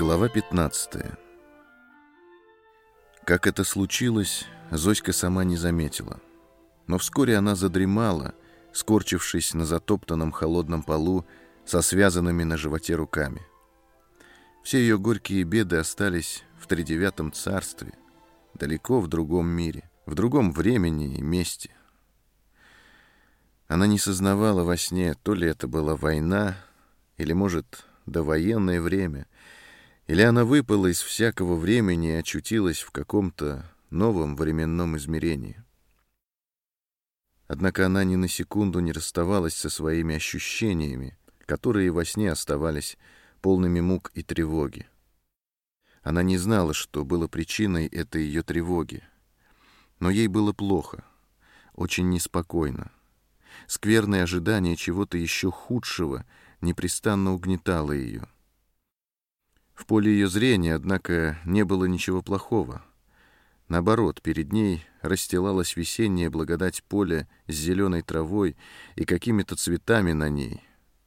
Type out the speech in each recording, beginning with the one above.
Глава 15 Как это случилось, Зоська сама не заметила. Но вскоре она задремала, скорчившись на затоптанном холодном полу со связанными на животе руками. Все ее горькие беды остались в тридевятом царстве, далеко в другом мире, в другом времени и месте. Она не сознавала во сне, то ли это была война, или, может, довоенное время, или она выпала из всякого времени и очутилась в каком-то новом временном измерении. Однако она ни на секунду не расставалась со своими ощущениями, которые во сне оставались полными мук и тревоги. Она не знала, что было причиной этой ее тревоги. Но ей было плохо, очень неспокойно. Скверное ожидание чего-то еще худшего непрестанно угнетало ее. В поле ее зрения, однако, не было ничего плохого. Наоборот, перед ней расстилалась весенняя благодать поля с зеленой травой и какими-то цветами на ней.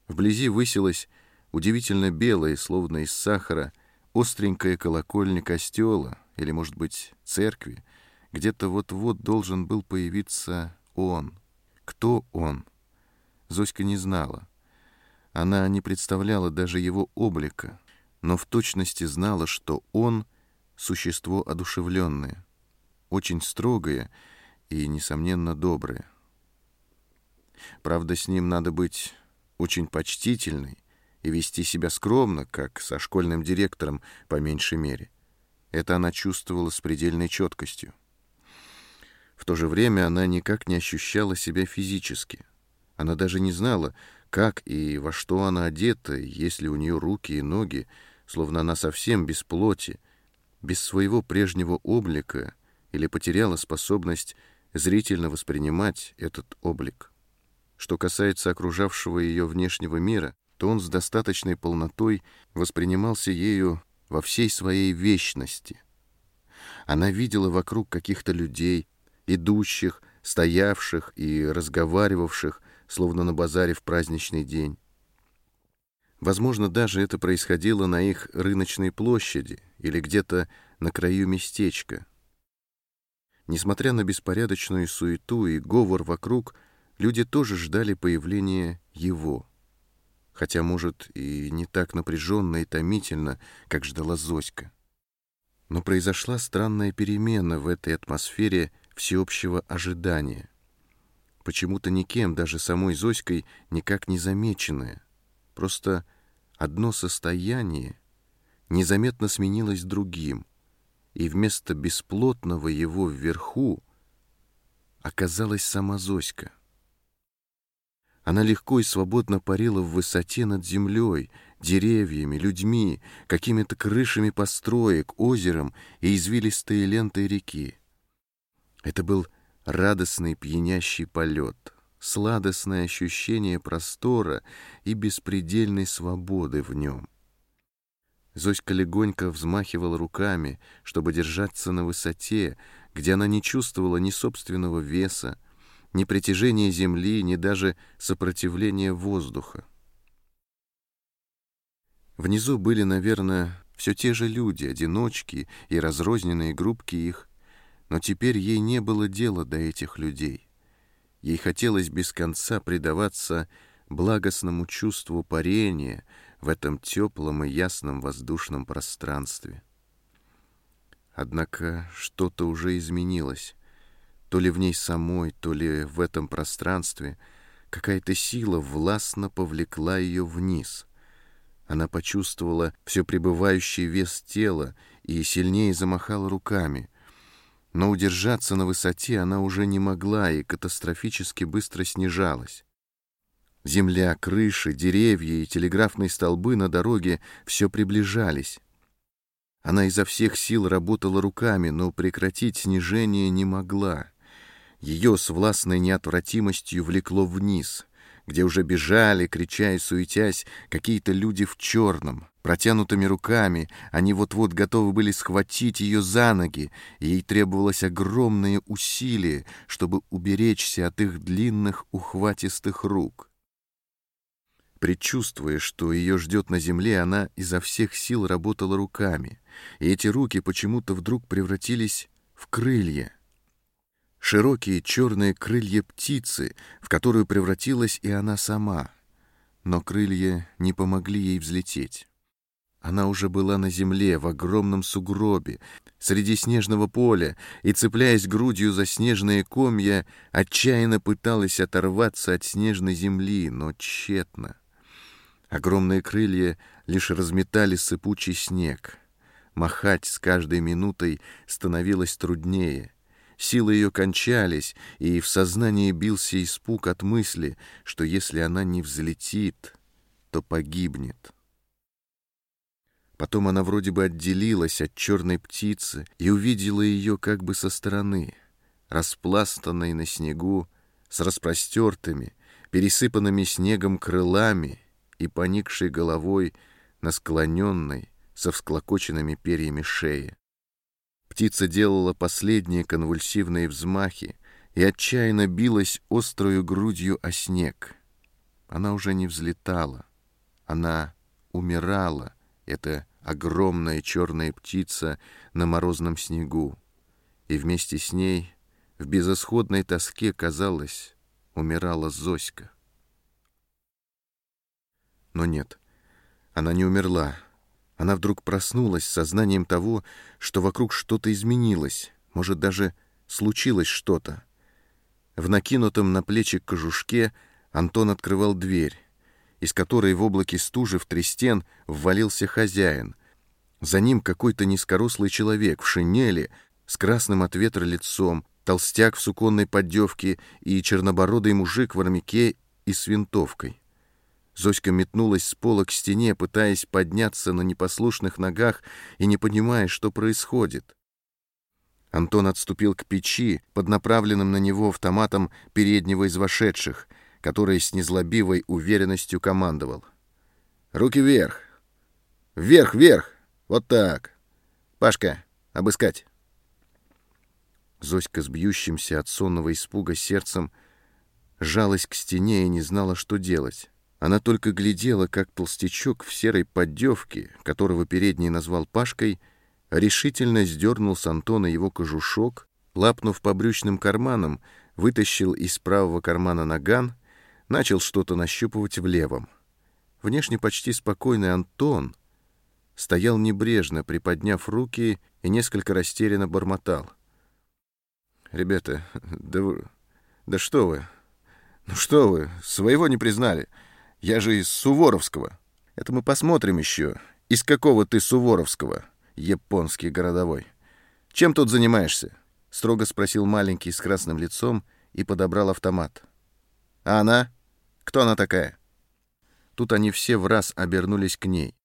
Вблизи высилась удивительно белая, словно из сахара, остренькая колокольня костела, или, может быть, церкви, где-то вот-вот должен был появиться он. Кто он? Зоська не знала. Она не представляла даже его облика, но в точности знала, что он — существо одушевленное, очень строгое и, несомненно, доброе. Правда, с ним надо быть очень почтительной и вести себя скромно, как со школьным директором, по меньшей мере. Это она чувствовала с предельной четкостью. В то же время она никак не ощущала себя физически. Она даже не знала, как и во что она одета, есть ли у нее руки и ноги, словно она совсем без плоти, без своего прежнего облика или потеряла способность зрительно воспринимать этот облик. Что касается окружавшего ее внешнего мира, то он с достаточной полнотой воспринимался ею во всей своей вечности. Она видела вокруг каких-то людей, идущих, стоявших и разговаривавших, словно на базаре в праздничный день. Возможно, даже это происходило на их рыночной площади или где-то на краю местечка. Несмотря на беспорядочную суету и говор вокруг, люди тоже ждали появления его. Хотя, может, и не так напряженно и томительно, как ждала Зоська. Но произошла странная перемена в этой атмосфере всеобщего ожидания. Почему-то никем, даже самой Зоськой, никак не замеченная. Просто одно состояние незаметно сменилось другим, и вместо бесплотного его вверху оказалась сама Зоська. Она легко и свободно парила в высоте над землей, деревьями, людьми, какими-то крышами построек, озером и извилистой лентой реки. Это был радостный пьянящий полет, сладостное ощущение простора и беспредельной свободы в нем. Зоська легонько взмахивала руками, чтобы держаться на высоте, где она не чувствовала ни собственного веса, ни притяжения земли, ни даже сопротивления воздуха. Внизу были, наверное, все те же люди, одиночки и разрозненные группки их, но теперь ей не было дела до этих людей. Ей хотелось без конца предаваться благостному чувству парения в этом теплом и ясном воздушном пространстве. Однако что-то уже изменилось. То ли в ней самой, то ли в этом пространстве какая-то сила властно повлекла ее вниз. Она почувствовала все пребывающий вес тела и сильнее замахала руками — но удержаться на высоте она уже не могла и катастрофически быстро снижалась. Земля, крыши, деревья и телеграфные столбы на дороге все приближались. Она изо всех сил работала руками, но прекратить снижение не могла. Ее с властной неотвратимостью влекло вниз, где уже бежали, крича и суетясь, какие-то люди в черном. Протянутыми руками они вот-вот готовы были схватить ее за ноги, и ей требовалось огромное усилие, чтобы уберечься от их длинных ухватистых рук. Предчувствуя, что ее ждет на земле, она изо всех сил работала руками, и эти руки почему-то вдруг превратились в крылья. Широкие черные крылья птицы, в которую превратилась и она сама. Но крылья не помогли ей взлететь. Она уже была на земле, в огромном сугробе, среди снежного поля, и, цепляясь грудью за снежные комья, отчаянно пыталась оторваться от снежной земли, но тщетно. Огромные крылья лишь разметали сыпучий снег. Махать с каждой минутой становилось труднее. Силы ее кончались, и в сознании бился испуг от мысли, что если она не взлетит, то погибнет. Потом она вроде бы отделилась от черной птицы и увидела ее как бы со стороны, распластанной на снегу, с распростертыми, пересыпанными снегом крылами и поникшей головой на склоненной, со всклокоченными перьями шее. Птица делала последние конвульсивные взмахи и отчаянно билась острую грудью о снег. Она уже не взлетала, она умирала, эта огромная черная птица на морозном снегу, и вместе с ней в безысходной тоске, казалось, умирала Зоська. Но нет, она не умерла. Она вдруг проснулась с сознанием того, что вокруг что-то изменилось, может, даже случилось что-то. В накинутом на плечи кожушке Антон открывал дверь, из которой в облаке стужи в трестен ввалился хозяин. За ним какой-то низкорослый человек в шинели с красным от ветра лицом, толстяк в суконной поддевке и чернобородый мужик в армяке и с винтовкой. Зоська метнулась с пола к стене, пытаясь подняться на непослушных ногах и не понимая, что происходит. Антон отступил к печи под направленным на него автоматом переднего из вошедших, который с незлобивой уверенностью командовал. «Руки вверх! Вверх, вверх! Вот так! Пашка, обыскать!» Зоська с бьющимся от сонного испуга сердцем жалась к стене и не знала, что делать. Она только глядела, как толстячок в серой поддевке, которого передний назвал Пашкой, решительно сдернул с Антона его кожушок, лапнув по брючным карманам, вытащил из правого кармана наган, начал что-то нащупывать в левом. Внешне почти спокойный Антон стоял небрежно, приподняв руки и несколько растерянно бормотал. «Ребята, да, вы, да что вы, ну что вы, своего не признали!» Я же из Суворовского. Это мы посмотрим еще. Из какого ты Суворовского, японский городовой? Чем тут занимаешься? Строго спросил маленький с красным лицом и подобрал автомат. А она? Кто она такая? Тут они все в раз обернулись к ней,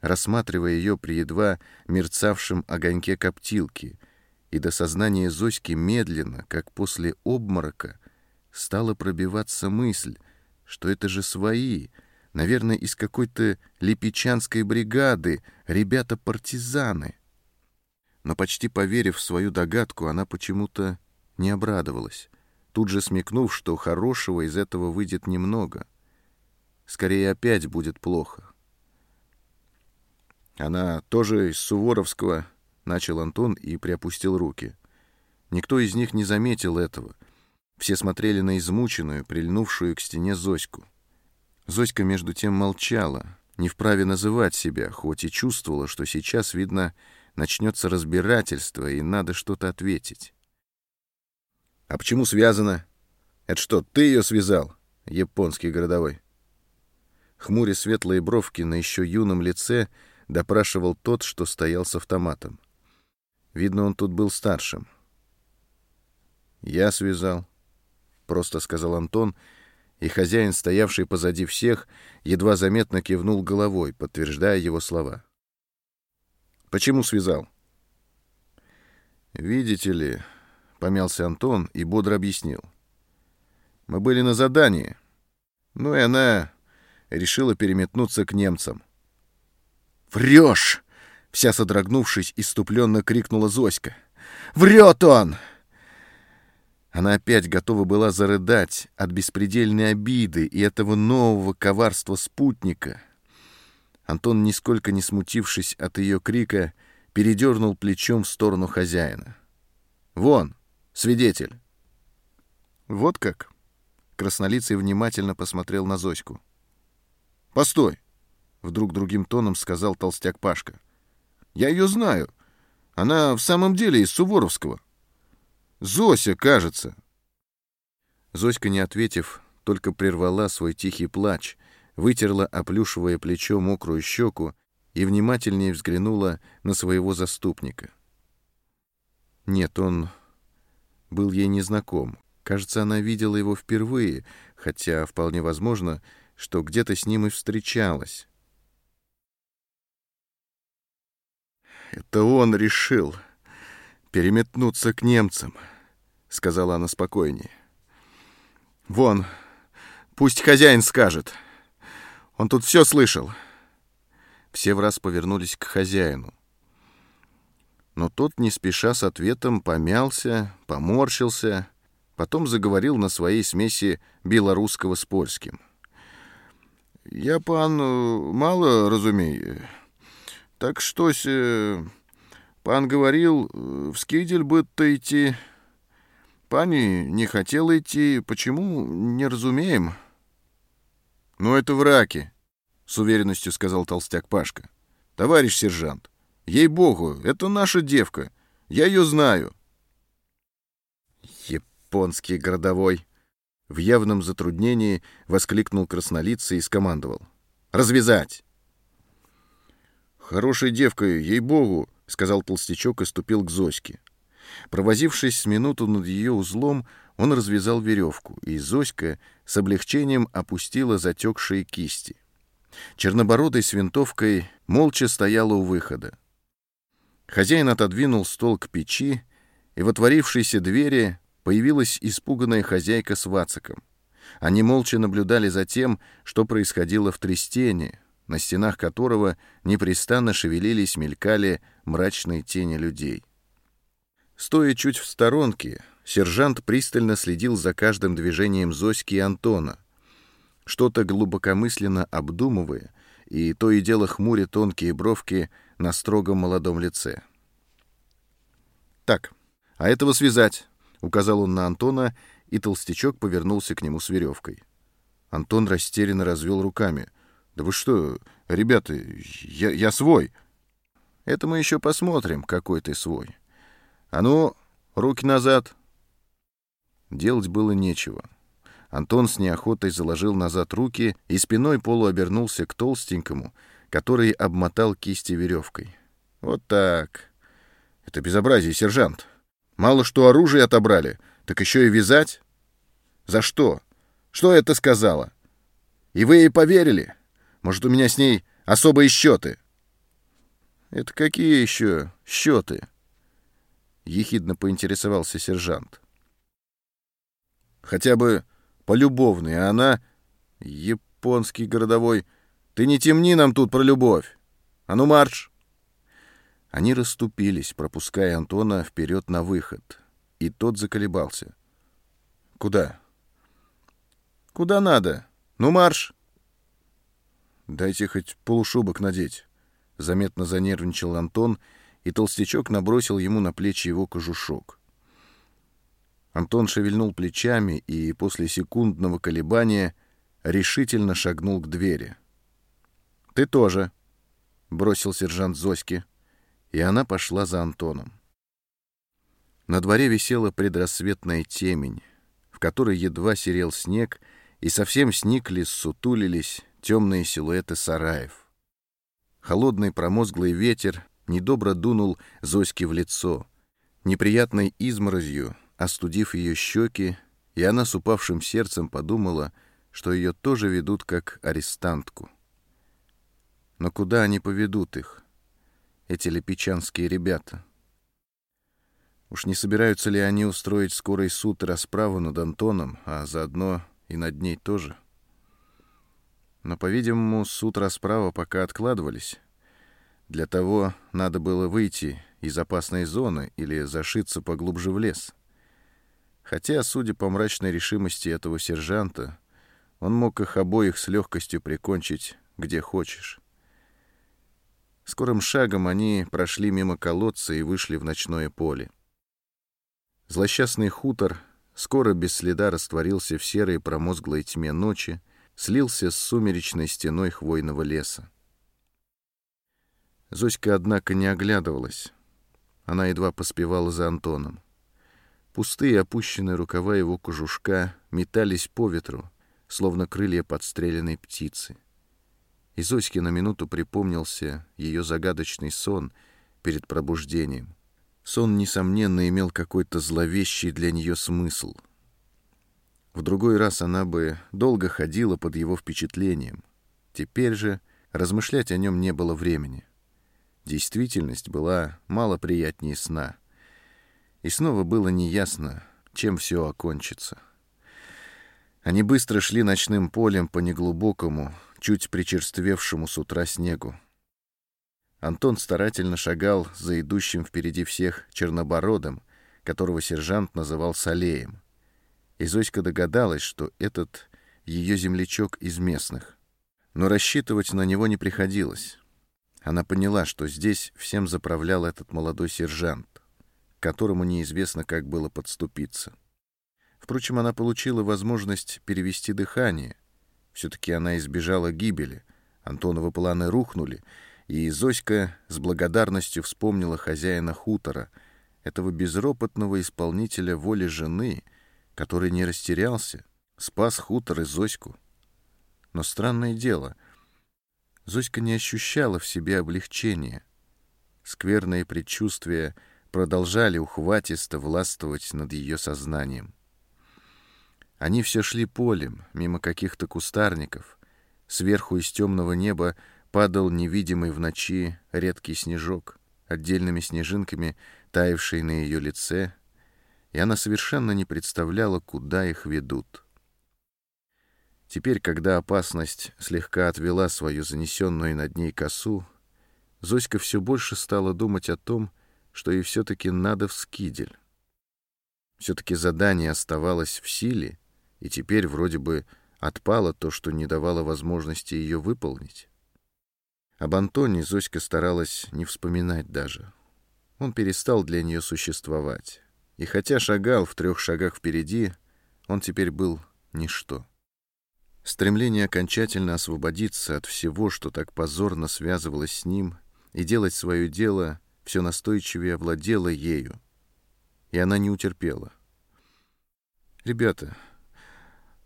рассматривая ее при едва мерцавшем огоньке коптилки, и до сознания Зоськи медленно, как после обморока, стала пробиваться мысль, что это же свои, наверное, из какой-то липичанской бригады, ребята-партизаны. Но почти поверив в свою догадку, она почему-то не обрадовалась, тут же смекнув, что хорошего из этого выйдет немного. Скорее, опять будет плохо. Она тоже из Суворовского, — начал Антон и приопустил руки. Никто из них не заметил этого — все смотрели на измученную, прильнувшую к стене Зоську. Зоська, между тем, молчала, не вправе называть себя, хоть и чувствовала, что сейчас, видно, начнется разбирательство, и надо что-то ответить. «А почему связано? Это что, ты ее связал, японский городовой?» Хмуря светлые бровки на еще юном лице допрашивал тот, что стоял с автоматом. Видно, он тут был старшим. «Я связал», — просто сказал Антон, и хозяин, стоявший позади всех, едва заметно кивнул головой, подтверждая его слова. «Почему связал?» «Видите ли...» — помялся Антон и бодро объяснил. «Мы были на задании. Ну и она решила переметнуться к немцам». «Врешь!» — вся содрогнувшись, иступленно крикнула Зоська. «Врет он!» Она опять готова была зарыдать от беспредельной обиды и этого нового коварства спутника. Антон, нисколько не смутившись от ее крика, передернул плечом в сторону хозяина. «Вон, свидетель!» «Вот как?» Краснолицый внимательно посмотрел на Зоську. «Постой!» — вдруг другим тоном сказал толстяк Пашка. «Я ее знаю. Она в самом деле из Суворовского. Зося, кажется. Зоська, не ответив, только прервала свой тихий плач, вытерла оплюшевое плечо мокрую щеку и внимательнее взглянула на своего заступника. Нет, он был ей незнаком. Кажется, она видела его впервые, хотя вполне возможно, что где-то с ним и встречалась. «Это он решил переметнуться к немцам», — сказала она спокойнее. «Вон, пусть хозяин скажет. Он тут все слышал». Все в раз повернулись к хозяину. Но тот, не спеша с ответом, помялся, поморщился, потом заговорил на своей смеси белорусского с польским. «Я, пан, мало разумею. Так штось, э, пан говорил, э, в скидель бы-то идти. Пани не хотел идти. Почему, не разумеем. Ну, это враки, с уверенностью сказал толстяк Пашка. Товарищ сержант, ей-богу, это наша девка. Я ее знаю. Японский городовой. В явном затруднении воскликнул краснолицый и скомандовал. «Развязать!» «Хорошая девка, ей-богу!» — сказал толстячок и ступил к Зоське. Провозившись с минуту над ее узлом, он развязал веревку, и Зоська с облегчением опустила затекшие кисти. Чернобородой с винтовкой молча стояла у выхода. Хозяин отодвинул стол к печи, и в отворившейся двери появилась испуганная хозяйка с Вациком. Они молча наблюдали за тем, что происходило в Трестене, на стенах которого непрестанно шевелились, мелькали мрачные тени людей. Стоя чуть в сторонке, сержант пристально следил за каждым движением Зоськи и Антона, что-то глубокомысленно обдумывая, и то и дело хмуря тонкие бровки на строгом молодом лице. «Так, а этого связать», — указал он на Антона, и толстячок повернулся к нему с веревкой. Антон растерянно развел руками. «Да вы что, ребята, я, я свой!» «Это мы еще посмотрим, какой ты свой. А ну, руки назад!» Делать было нечего. Антон с неохотой заложил назад руки и спиной полуобернулся к толстенькому, который обмотал кисти веревкой. «Вот так. Это безобразие, сержант. Мало что оружие отобрали, так еще и вязать? За что? Что это сказала? И вы ей поверили?» Может, у меня с ней особые счеты?» «Это какие еще счеты?» — ехидно поинтересовался сержант. «Хотя бы полюбовные, а она... Японский городовой. Ты не темни нам тут про любовь. А ну, марш!» Они расступились, пропуская Антона вперед на выход, и тот заколебался. «Куда?» «Куда надо? Ну, марш!» Дайте хоть полушубок надеть. Заметно занервничал Антон, и толстячок набросил ему на плечи его кожушок. Антон шевельнул плечами и после секундного колебания решительно шагнул к двери. «Ты тоже», — бросил сержант Зоське, и она пошла за Антоном. На дворе висела предрассветная темень, в которой едва серел снег, и совсем сникли, сутулились, темные силуэты сараев. Холодный промозглый ветер недобро дунул Зоське в лицо, неприятной изморозью, остудив ее щеки, и она с упавшим сердцем подумала, что ее тоже ведут как арестантку. Но куда они поведут их, эти лепечанские ребята? Уж не собираются ли они устроить скорый суд и расправу над Антоном, а заодно и над ней тоже? — но, по-видимому, суд расправа пока откладывались. Для того надо было выйти из опасной зоны или зашиться поглубже в лес. Хотя, судя по мрачной решимости этого сержанта, он мог их обоих с легкостью прикончить где хочешь. Скорым шагом они прошли мимо колодца и вышли в ночное поле. Злосчастный хутор скоро без следа растворился в серой промозглой тьме ночи, слился с сумеречной стеной хвойного леса. Зоська, однако, не оглядывалась. Она едва поспевала за Антоном. Пустые опущенные рукава его кожушка метались по ветру, словно крылья подстреленной птицы. И Зоське на минуту припомнился ее загадочный сон перед пробуждением. Сон, несомненно, имел какой-то зловещий для нее смысл. В другой раз она бы долго ходила под его впечатлением. Теперь же размышлять о нем не было времени. Действительность была мало приятнее сна. И снова было неясно, чем все окончится. Они быстро шли ночным полем по неглубокому, чуть причерствевшему с утра снегу. Антон старательно шагал за идущим впереди всех чернобородом, которого сержант называл Салеем. И Зоська догадалась, что этот ее землячок из местных. Но рассчитывать на него не приходилось. Она поняла, что здесь всем заправлял этот молодой сержант, которому неизвестно, как было подступиться. Впрочем, она получила возможность перевести дыхание — все-таки она избежала гибели. Антоновы планы рухнули, и Зоська с благодарностью вспомнила хозяина хутора, этого безропотного исполнителя воли жены, который не растерялся, спас хутор и Зоську. Но странное дело, Зоська не ощущала в себе облегчения. Скверные предчувствия продолжали ухватисто властвовать над ее сознанием. Они все шли полем, мимо каких-то кустарников. Сверху из темного неба падал невидимый в ночи редкий снежок, отдельными снежинками таявший на ее лице, и она совершенно не представляла, куда их ведут. Теперь, когда опасность слегка отвела свою занесенную над ней косу, Зоська все больше стала думать о том, что ей все-таки надо в скидель. Все-таки задание оставалось в силе, и теперь вроде бы отпало то, что не давало возможности ее выполнить. Об Антоне Зоська старалась не вспоминать даже. Он перестал для нее существовать. И хотя шагал в трех шагах впереди, он теперь был ничто. Стремление окончательно освободиться от всего, что так позорно связывалось с ним, и делать свое дело все настойчивее овладело ею. И она не утерпела. «Ребята,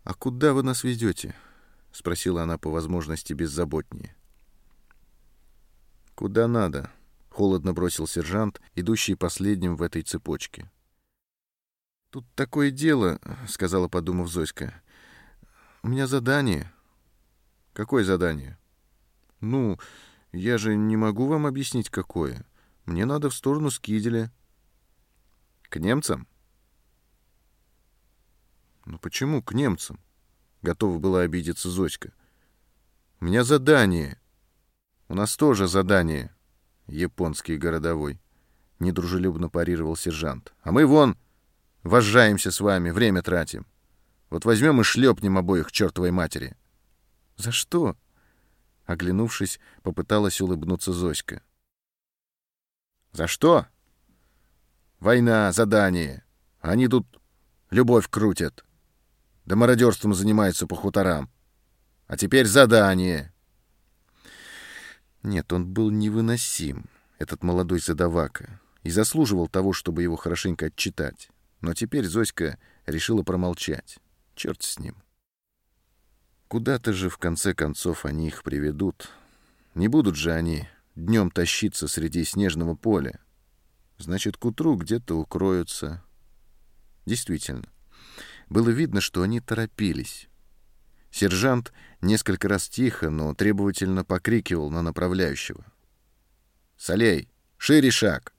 «А куда вы нас везете?» — спросила она по возможности беззаботнее. «Куда надо?» — холодно бросил сержант, идущий последним в этой цепочке. «Тут такое дело», — сказала, подумав Зоська. «У меня задание». «Какое задание?» «Ну, я же не могу вам объяснить, какое. Мне надо в сторону Скиделя». «К немцам?» «Ну почему к немцам?» — готова была обидеться Зоська. «У меня задание. У нас тоже задание, японский городовой», — недружелюбно парировал сержант. «А мы вон вожжаемся с вами, время тратим. Вот возьмем и шлепнем обоих чертовой матери». «За что?» — оглянувшись, попыталась улыбнуться Зоська. «За что?» «Война, задание. Они тут любовь крутят» да мародерством занимается по хуторам. А теперь задание. Нет, он был невыносим, этот молодой задавака, и заслуживал того, чтобы его хорошенько отчитать. Но теперь Зоська решила промолчать. Черт с ним. Куда-то же, в конце концов, они их приведут. Не будут же они днем тащиться среди снежного поля. Значит, к утру где-то укроются. Действительно, было видно, что они торопились. Сержант несколько раз тихо, но требовательно покрикивал на направляющего. «Солей, шире шаг!»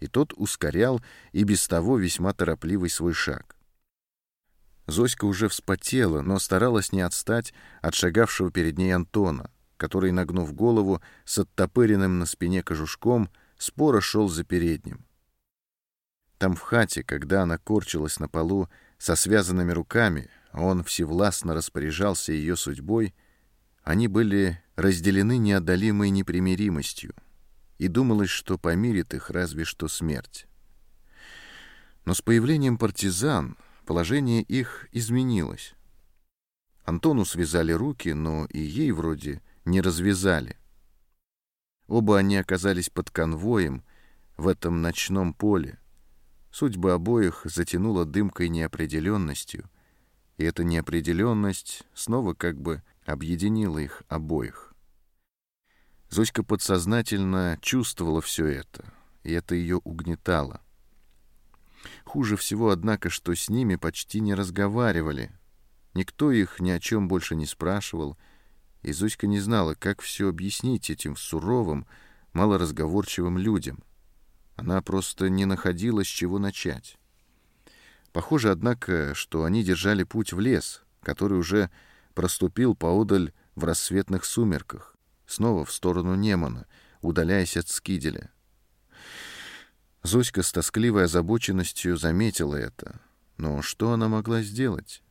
И тот ускорял и без того весьма торопливый свой шаг. Зоська уже вспотела, но старалась не отстать от шагавшего перед ней Антона, который, нагнув голову с оттопыренным на спине кожушком, споро шел за передним. Там в хате, когда она корчилась на полу со связанными руками, он всевластно распоряжался ее судьбой, они были разделены неодолимой непримиримостью, и думалось, что помирит их разве что смерть. Но с появлением партизан положение их изменилось. Антону связали руки, но и ей вроде не развязали. Оба они оказались под конвоем в этом ночном поле. Судьба обоих затянула дымкой неопределенностью, и эта неопределенность снова как бы объединила их обоих. Зоська подсознательно чувствовала все это, и это ее угнетало. Хуже всего, однако, что с ними почти не разговаривали. Никто их ни о чем больше не спрашивал, и Зоська не знала, как все объяснить этим суровым, малоразговорчивым людям. Она просто не находила, с чего начать. Похоже, однако, что они держали путь в лес, который уже проступил поодаль в рассветных сумерках, снова в сторону Немана, удаляясь от Скиделя. Зоська с тоскливой озабоченностью заметила это. Но что она могла сделать?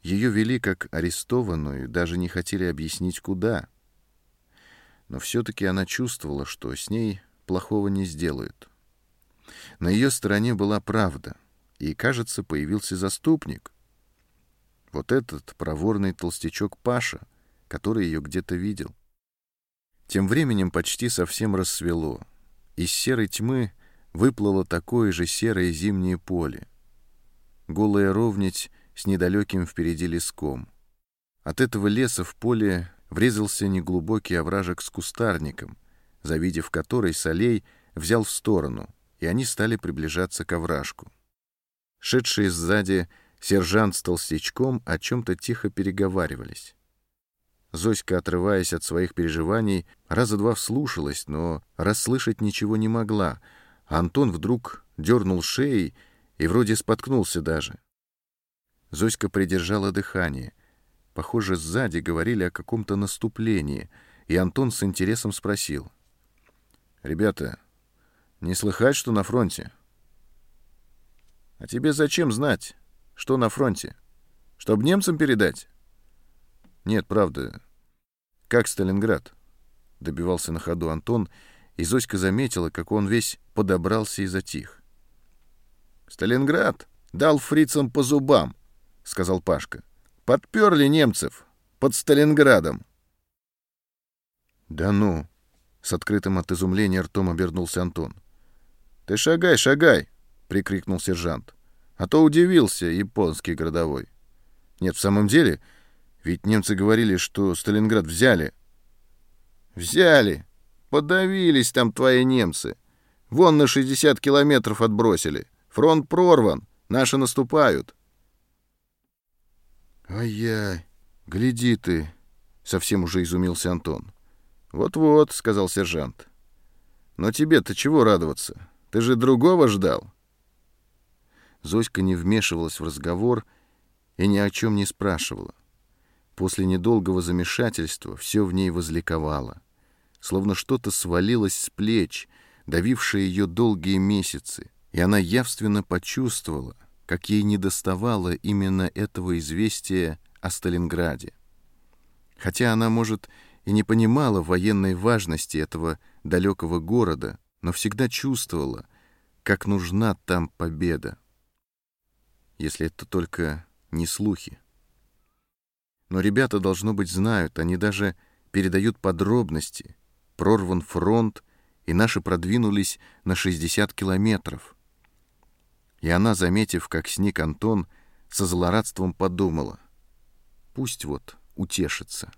Ее вели как арестованную, даже не хотели объяснить, куда. Но все-таки она чувствовала, что с ней плохого не сделают. На ее стороне была правда, и, кажется, появился заступник. Вот этот проворный толстячок Паша, который ее где-то видел. Тем временем почти совсем рассвело. Из серой тьмы выплыло такое же серое зимнее поле. Голая ровнить с недалеким впереди леском. От этого леса в поле врезался неглубокий овражек с кустарником, завидев который Солей взял в сторону, и они стали приближаться к овражку. Шедшие сзади сержант с толстячком о чем-то тихо переговаривались. Зоська, отрываясь от своих переживаний, раза два вслушалась, но расслышать ничего не могла — Антон вдруг дернул шеей и вроде споткнулся даже. Зоська придержала дыхание. Похоже, сзади говорили о каком-то наступлении, и Антон с интересом спросил. «Ребята, не слыхать, что на фронте?» «А тебе зачем знать, что на фронте? Чтоб немцам передать?» «Нет, правда. Как Сталинград?» — добивался на ходу Антон, и Зоська заметила, как он весь подобрался и затих. «Сталинград дал фрицам по зубам», — сказал Пашка. «Подперли немцев под Сталинградом». «Да ну!» — с открытым от изумления ртом обернулся Антон. «Ты шагай, шагай!» — прикрикнул сержант. А то удивился японский городовой. «Нет, в самом деле, ведь немцы говорили, что Сталинград взяли». «Взяли!» Подавились там твои немцы. Вон на 60 километров отбросили. Фронт прорван. Наши наступают. Ай-яй, гляди ты, совсем уже изумился Антон. Вот-вот, сказал сержант. Но тебе-то чего радоваться? Ты же другого ждал. Зоська не вмешивалась в разговор и ни о чем не спрашивала. После недолгого замешательства все в ней возликовало словно что-то свалилось с плеч, давившее ее долгие месяцы, и она явственно почувствовала, как ей недоставало именно этого известия о Сталинграде. Хотя она, может, и не понимала военной важности этого далекого города, но всегда чувствовала, как нужна там победа. Если это только не слухи. Но ребята, должно быть, знают, они даже передают подробности, прорван фронт, и наши продвинулись на 60 километров. И она, заметив, как сник Антон, со злорадством подумала. Пусть вот утешится.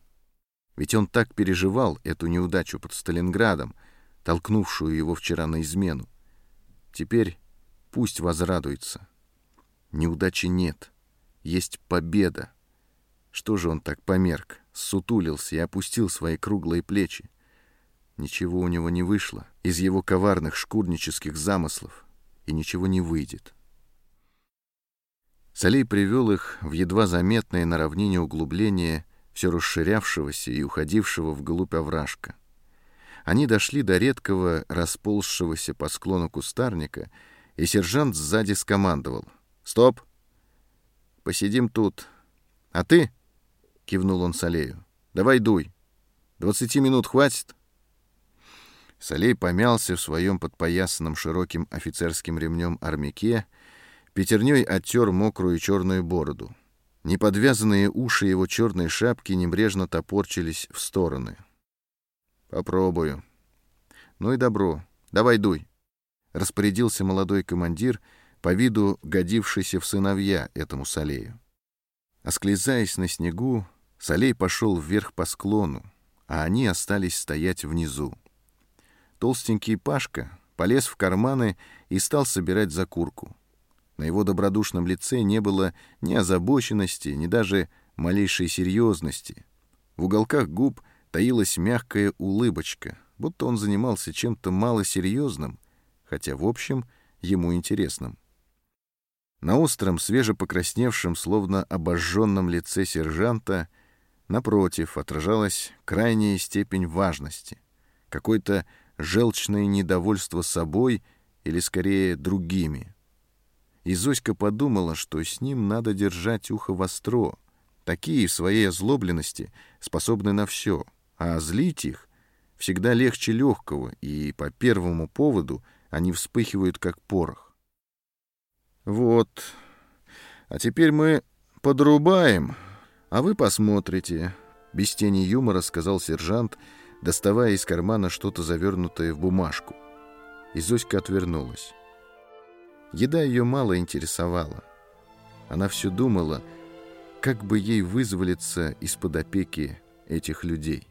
Ведь он так переживал эту неудачу под Сталинградом, толкнувшую его вчера на измену. Теперь пусть возрадуется. Неудачи нет, есть победа. Что же он так померк, сутулился и опустил свои круглые плечи? Ничего у него не вышло из его коварных шкурнических замыслов, и ничего не выйдет. Солей привел их в едва заметное на равнине углубление все расширявшегося и уходившего вглубь овражка. Они дошли до редкого, расползшегося по склону кустарника, и сержант сзади скомандовал. «Стоп! Посидим тут. А ты?» — кивнул он Салею. «Давай дуй. Двадцати минут хватит?» Салей помялся в своем подпоясанном широким офицерским ремнем армяке, пятерней оттер мокрую черную бороду. Неподвязанные уши его черной шапки небрежно топорчились в стороны. «Попробую». «Ну и добро. Давай дуй», — распорядился молодой командир, по виду годившийся в сыновья этому Салею. Осклизаясь на снегу, Салей пошел вверх по склону, а они остались стоять внизу. Толстенький Пашка полез в карманы и стал собирать закурку. На его добродушном лице не было ни озабоченности, ни даже малейшей серьезности. В уголках губ таилась мягкая улыбочка, будто он занимался чем-то малосерьезным, хотя, в общем, ему интересным. На остром, свежепокрасневшем, словно обожженном лице сержанта, напротив, отражалась крайняя степень важности, какое-то желчное недовольство собой или, скорее, другими — и Зоська подумала, что с ним надо держать ухо востро. Такие в своей озлобленности способны на все, а злить их всегда легче легкого, и по первому поводу они вспыхивают как порох. «Вот, а теперь мы подрубаем, а вы посмотрите», — без тени юмора сказал сержант, доставая из кармана что-то завернутое в бумажку. И Зоська отвернулась. Еда ее мало интересовала. Она все думала, как бы ей вызволиться из-под опеки этих людей.